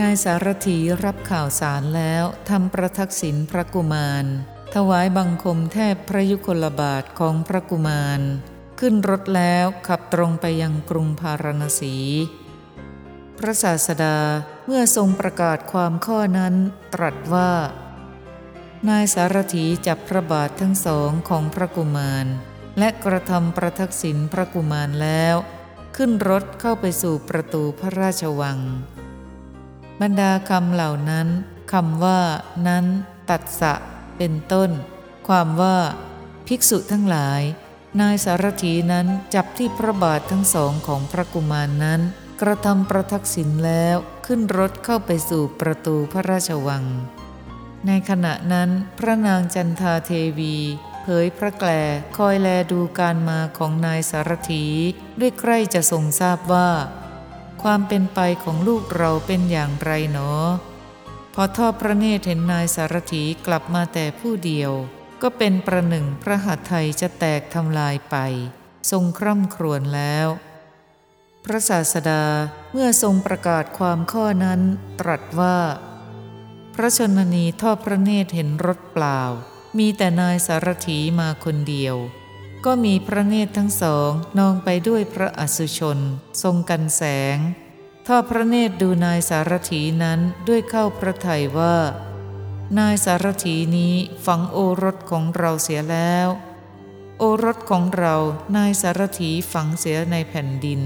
นายสารถีรับข่าวสารแล้วทำประทักษิณพระกุมาร ถวายบังคมแทบพระยุคลบาทของพระกุมาร ขึ้นรถแล้วขับตรงไปยังกรุงพาราณสี พระศาสดาเมื่อทรงประกาศความข้อนั้นตรัสว่า นายสารถีจับพระบาททั้งสองของพระกุมาร และกระทำประทักษิณพระกุมารแล้ว ขึ้นรถเข้าไปสู่ประตูพระราชวัง บรรดาคำเหล่านั้นคำว่า นั้น ตัดสะ เป็นต้น ความว่า ภิกษุทั้งหลาย นายสารถีนั้นจับที่พระบาททั้งสองของพระกุมารนนั้น กระทำประทักษิณแล้วขึ้นรถเข้าไปสู่ประตูพระราชวัง ในขณะนั้นพระนางจันทาเทวีเผยพระแกลคอยแลดูการมาของนายสารถี ด้วยใกล้จะทรงทราบว่า ความเป็นไปของลูกเราเป็นอย่างไรหนอ พอทอดพระเนตรเห็นนายสารถีกลับมาแต่ผู้เดียว ก็เป็นประหนึ่งพระหัตถ์ไทยจะแตกทำลายไป ทรงคร่ำครวญแล้ว พระศาสดาเมื่อทรงประกาศความข้อนั้น ตรัสว่า พระชนนีทอดพระเนตรเห็นรถเปล่า มีแต่นายสารถีมาคนเดียว ก็มีพระเนตรทั้งสองนองไปด้วยพระอสุชน ทรงกันแสงทอดพระเนตรดูนายสารถีนั้นด้วยเข้าพระทัยว่า นายสารถีนี้ฝังโอรสของเราเสียแล้ว โอรสของเรานายสารถีฝังเสียในแผ่นดิน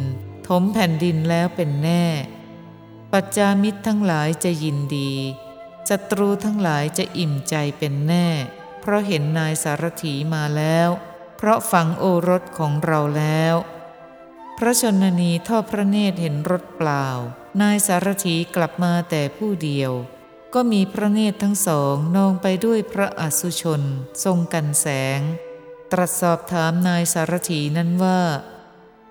ถมแผ่นดินแล้วเป็นแน่ ปัจจามิตรทั้งหลายจะยินดีศัตรูทั้งหลายจะอิ่มใจเป็นแน่ เพราะเห็นนายสารถีมาแล้ว เพราะฝังโอรสของเราแล้ว พระชนนีทอดพระเนตรเห็นรถเปล่า นายสารถีกลับมาแต่ผู้เดียว ก็มีพระเนตรทั้งสองนองไปด้วยพระอสุชน ทรงกันแสง ตรัสสอบถามนายสารถีนั้นว่า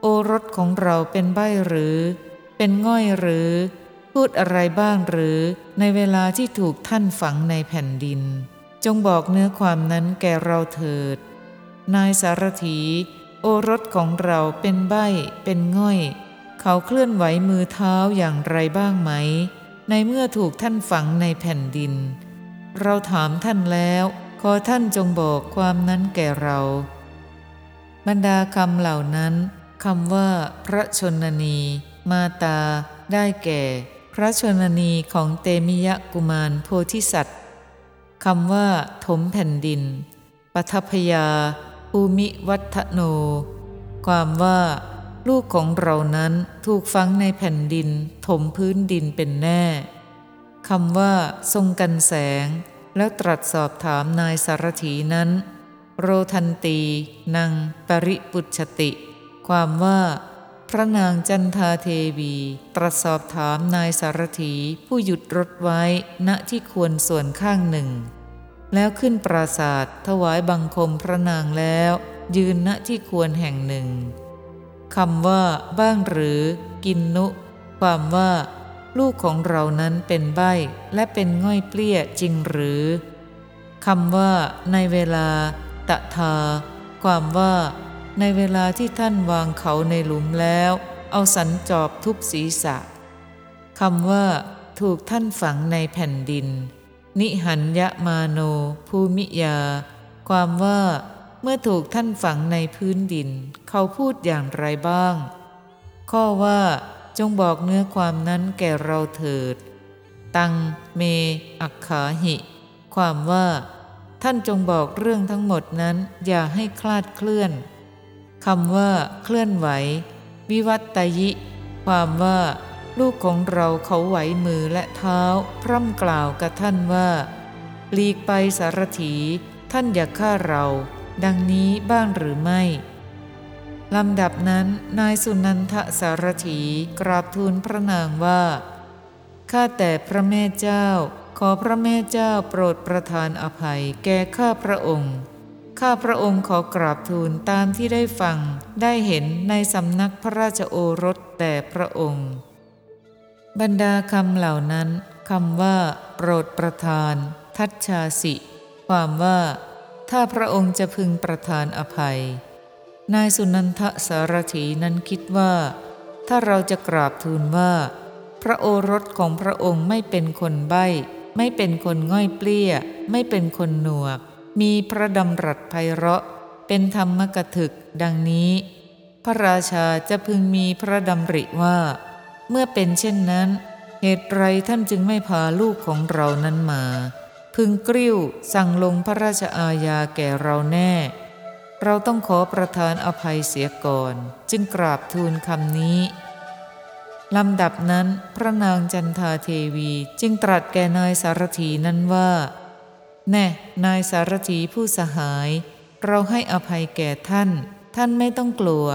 โอรสของเราเป็นใบหรือ เป็นง่อยหรือ พูดอะไรบ้างหรือในเวลาที่ถูกท่านฝังในแผ่นดิน จงบอกเนื้อความนั้นแก่เราเถิด นายสารถี โอรสของเราเป็นใบเป็นง่อย เขาเคลื่อนไหวมือเท้าอย่างไรบ้างไหม ในเมื่อถูกท่านฝังในแผ่นดิน เราถามท่านแล้วขอท่านจงบอกความนั้นแก่เรา บรรดาคำเหล่านั้นคำว่า พระชนนี มาตา ได้แก่ พระชนนีของเตมิยะกุมารโพธิสัตว์คำว่า ถมแผ่นดินปัทพยา ภูมิวัฒโน ความว่า ลูกของเรานั้นถูกฝังในแผ่นดิน ถมพื้นดินเป็นแน่คำว่า ทรงกันแสง แล้วตรัสสอบถามนายสารถีนั้น โรทันตีนางปริปุชติ ความว่า พระนางจันทาเทวี ตรัสสอบถามนายสารถีผู้หยุดรถไว้ณที่ควรส่วนข้างหนึ่ง แล้วขึ้นปราศาสตร์ถวายบังคมพระนางแล้ว ยืนณที่ควรแห่งหนึ่งคำว่า บ้างหรือ กินนุ ความว่า ลูกของเรานั้นเป็นใบและเป็นง่อยเปลี้ยจริงหรือคำว่า ในเวลา ตะทา ความว่า ในเวลาที่ท่านวางเขาในหลุมแล้ว เอาสันจอบทุบศีรษะคำว่า ถูกท่านฝังในแผ่นดิน นิหันยะมาโน ภูมิยา ความว่า เมื่อถูกท่านฝังในพื้นดิน เขาพูดอย่างไรบ้าง ข้อว่า จงบอกเนื้อความนั้นแก่เราเถิด ตังเม อักขาหิ ความว่า ท่านจงบอกเรื่องทั้งหมดนั้นอย่าให้คลาดเคลื่อนคำว่า เคลื่อนไหว วิวัตตยิ ความว่า ลูกของเราเขาไหวมือและเท้า พร่ำกล่าวกับท่านว่าหลีกไปสารถีท่านอย่าฆ่าเรา ดังนี้บ้างหรือไม่ลำดับนั้นนายสุนันทสารถีกราบทูลพระนางว่า ข้าแต่พระแม่เจ้า ขอพระแม่เจ้าโปรดประทานอภัยแก่ข้าพระองค์ ข้าพระองค์ขอกราบทูลตามที่ได้ฟังได้เห็นในสำนักพระราชโอรสแต่พระองค์ บรรดาคำเหล่านั้นคำว่า โปรดประทาน ทัชชาสิ ความว่า ถ้าพระองค์จะพึงประทานอภัย นายสุนันทสารถีนั้นคิดว่า ถ้าเราจะกราบทูลว่าพพระโอรสของพระองค์ไม่เป็นคนใบ้ ไม่เป็นคนง่อยเปลี้ย ไม่เป็นคนหนวก มีพระดำรัสไพเราะ เป็นธรรมกถึก ดังนี้ พระราชาจะพึงมีพระดำริว่า เมื่อเป็นเช่นนั้น เหตุไรท่านจึงไม่พาลูกของเรานั้นมา พึงกริ้วสั่งลงพระราชอาญาแก่เราแน่ เราต้องขอประทานอภัยเสียก่อน จึงกราบทูลคำนี้ลำดับนั้นพระนางจันทาเทวีจึงตรัสแก่นายสารถีนั้นว่า แน่ นายสารถีผู้สหาย เราให้อภัยแก่ท่าน ท่านไม่ต้องกลัว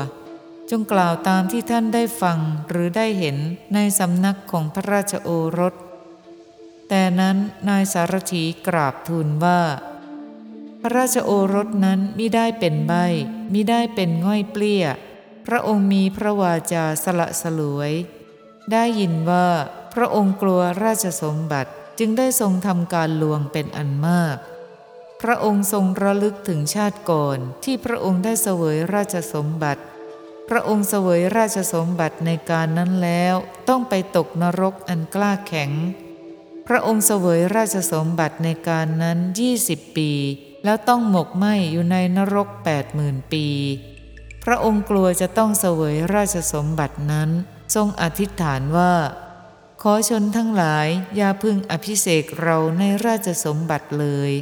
จงกล่าวตามที่ท่านได้ฟังหรือได้เห็นในสำนักของพระราชโอรส แต่นั้นนายสารถีกราบทูลว่า พระราชโอรสนั้นมิได้เป็นใบมิได้เป็นง่อยเปลี้ย พระองค์มีพระวาจาสละสลวย ได้ยินว่าพระองค์กลัวราชสมบัติจึงได้ทรงทำการลวงเป็นอันมาก พระองค์ทรงระลึกถึงชาติก่อนที่พระองค์ได้เสวยราชสมบัติ พระองค์เสวยราชสมบัติในการนั้นแล้วต้องไปตกนรกอันกล้าแข็ง พระองค์เสวยราชสมบัติในการนั้นยี่สิบปี แล้วต้องหมกไหมอยู่ในนรกแปดหมื่นปี พระองค์กลัวจะต้องเสวยราชสมบัตินั้น ทรงอธิษฐานว่า ขอชนทั้งหลายอย่าพึ่งอภิเษกเราในราชสมบัติเลย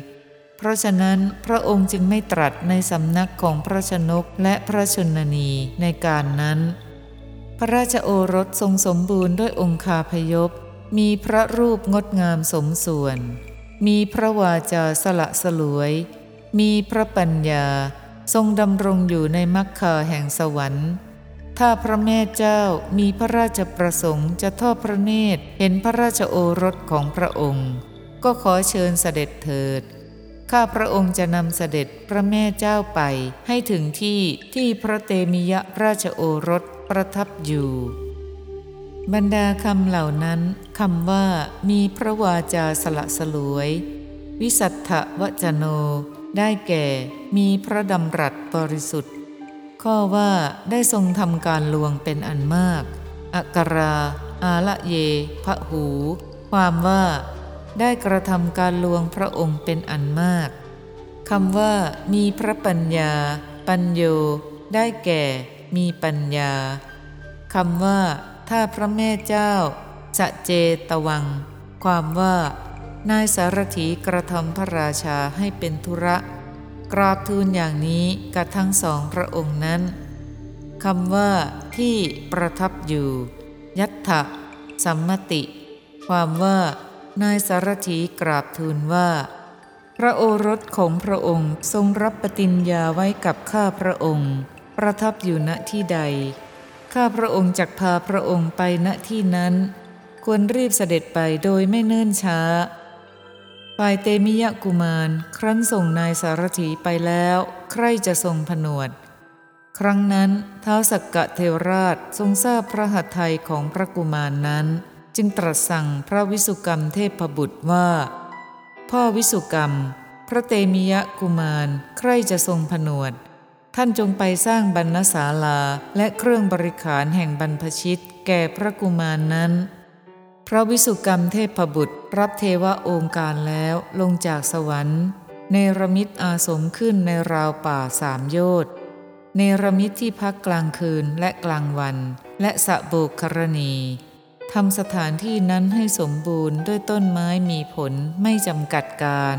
เพราะฉะนั้นพระองค์จึงไม่ตรัสในสำนักของพระชนกและพระชนนีในการนั้น พระราชโอรสทรงสมบูรณ์ด้วยองคาพยพ มีพระรูปงดงามสมส่วน มีพระวาจาสละสลวย มีพระปัญญาทรงดำรงอยู่ในมรรคาแห่งสวรรค์ ถ้าพระแม่เจ้ามีพระราชประสงค์จะทอดพระเนตรเห็นพระราชโอรสของพระองค์ ก็ขอเชิญเสด็จเถิด ข้าพระองค์จะนำเสด็จพระแม่เจ้าไป ให้ถึงที่ที่พระเตมิยราชโอรสประทับอยู่ บรรดาคำเหล่านั้นคำว่ามีพระวาจาสละสลวย วิสัทธวจโน ได้แก่มีพระดำรัสบริสุทธิ์ ข้อว่าได้ทรงทำการลวงเป็นอันมาก อักรา อาละเย พระหู ความว่า ได้กระทำการลวงพระองค์เป็นอันมากคำว่า มีพระปัญญา ปัญโย ได้แก่ มีปัญญาคำว่า ถ้าพระแม่เจ้าจะเจตวัง ความว่า นายสารถีกระทำพระราชาให้เป็นธุระ กราบทูลอย่างนี้กับทั้งสองพระองค์นั้นคำว่า ที่ประทับอยู่ ยัตถะสัมมติ ความว่า นายสารถีกราบทูลว่า พระโอรสของพระองค์ทรงรับปฏิญญาไว้กับข้าพระองค์ ประทับอยู่ณที่ใด ข้าพระองค์จักพาพระองค์ไปณที่นั้น ควรรีบเสด็จไปโดยไม่เนิ่นช้าฝ่ายเตมิยะกุมารครั้นส่งนายสารถีไปแล้ว ใครจะทรงผนวด ครั้งนั้นเท้าสักกะเทวราชทรงทราบพระหัตถ์ไทยของพระกุมารนนั้น จึงตรัสสั่งพระวิสุกรรมเทพบุตรว่า พ่อวิสุกรรม พระเตมิยะกุมารใครจะทรงผนวด ท่านจงไปสร้างบรรณศาลาและเครื่องบริขารแห่งบรรพชิต แก่พระกุมารนนั้น พระวิสุกรรมเทพบุตรรับเทวะองค์การแล้วลงจากสวรรค์ เนรมิตอาสมขึ้นในราวป่าสามโยชน์เนรมิตที่พักกลางคืนและกลางวัน และสะโบกครณี ทำสถานที่นั้นให้สมบูรณ์ด้วยต้นไม้มีผลไม่จำกัดการ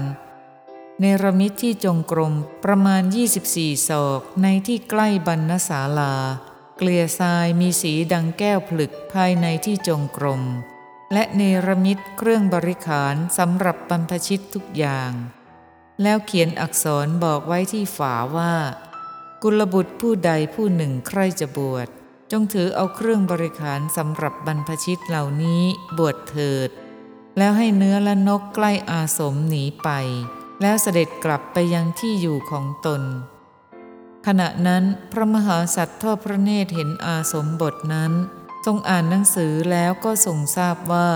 เนรมิตที่จงกรมประมาณ 24 ศอกในที่ใกล้บรรณศาลา เกลียทรายมีสีดังแก้วผลึกภายในที่จงกรม และเนรมิตเครื่องบริขารสำหรับบรรพชิตทุกอย่าง แล้วเขียนอักษรบอกไว้ที่ฝาว่า กุลบุตรผู้ใดผู้หนึ่งใครจะบวช จงถือเอาเครื่องบริขารสำหรับบรรพชิตเหล่านี้บวชเถิด แล้วให้เนื้อและนกใกล้อาสมหนีไป แล้วเสด็จกลับไปยังที่อยู่ของตน ขณะนั้นพระมหาสัตว์ทอดพระเนตรเห็นอาสมบทนั้น ทรงอ่านหนังสือแล้วก็ทรงทราบว่า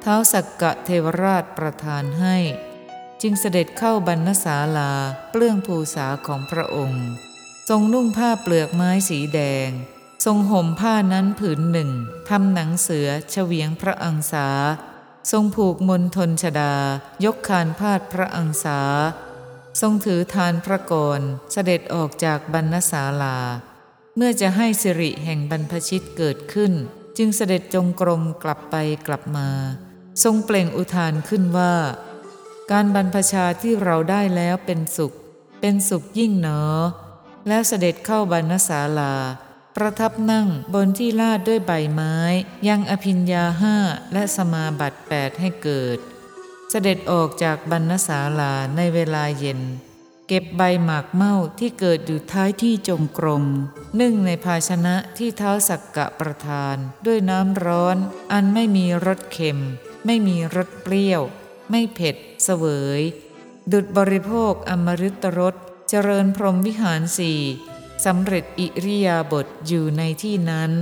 เท้าสักกะเทวราชประทานให้ จึงเสด็จเข้าบรรณศาลาเปลื้องภูษาของพระองค์ ทรงนุ่งผ้าเปลือกไม้สีแดง ทรงห่มผ้านั้นผืนหนึ่งทำหนังเสือเฉวียงพระอังสา ทรงผูกมนทนชดา ยกคานพาดพระอังสา ทรงถือทานพระกรเสด็จออกจากบรรณศาลา เมื่อจะให้สิริแห่งบรรพชิตเกิดขึ้น จึงเสด็จจงกรมกลับไปกลับมา ทรงเปล่งอุทานขึ้นว่า การบรรพชาที่เราได้แล้วเป็นสุข เป็นสุขยิ่งหนอแล้วเสด็จเข้าบรรณศาลา ประทับนั่งบนที่ลาดด้วยใบไม้ ยังอภิญญาห้าและสมาบัติแปดให้เกิด เสด็จออกจากบรรณศาลาในเวลาเย็น เก็บใบหมากเม่าที่เกิดอยู่ท้ายที่จงกรมนึ่งในภาชนะที่เท้าสักกะประทาน ด้วยน้ำร้อน อันไม่มีรสเค็ม ไม่มีรสเปรี้ยว ไม่เผ็ด เสวย ดุดบริโภคอมฤตรสเจริญพรหมวิหารสี่ สำเร็จอิริยาบถอยู่ในที่นั้น